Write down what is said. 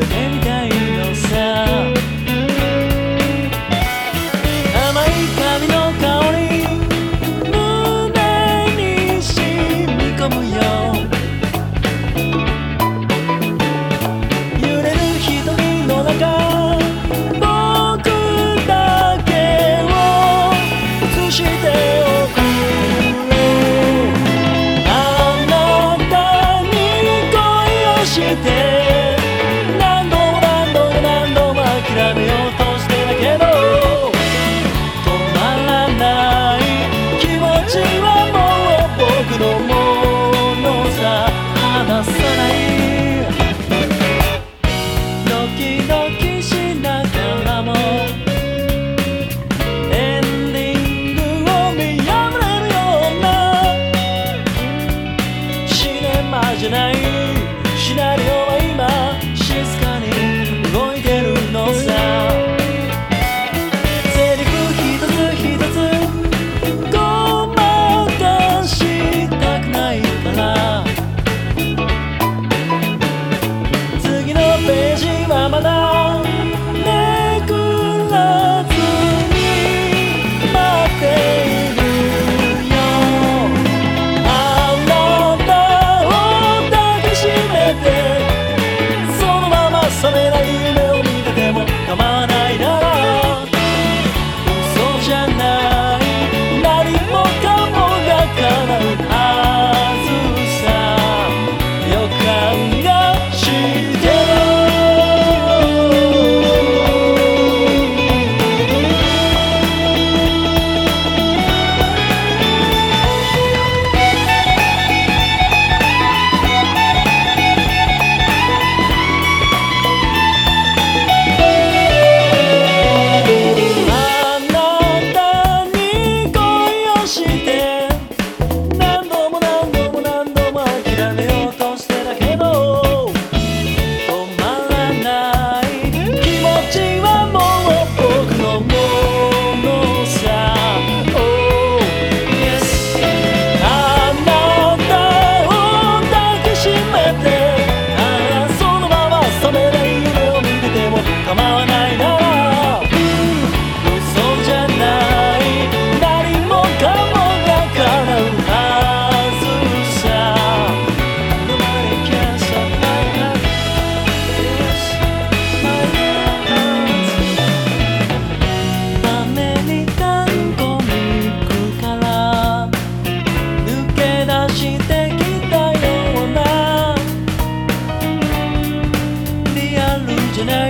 And any じゃない。シナリオ imaginary.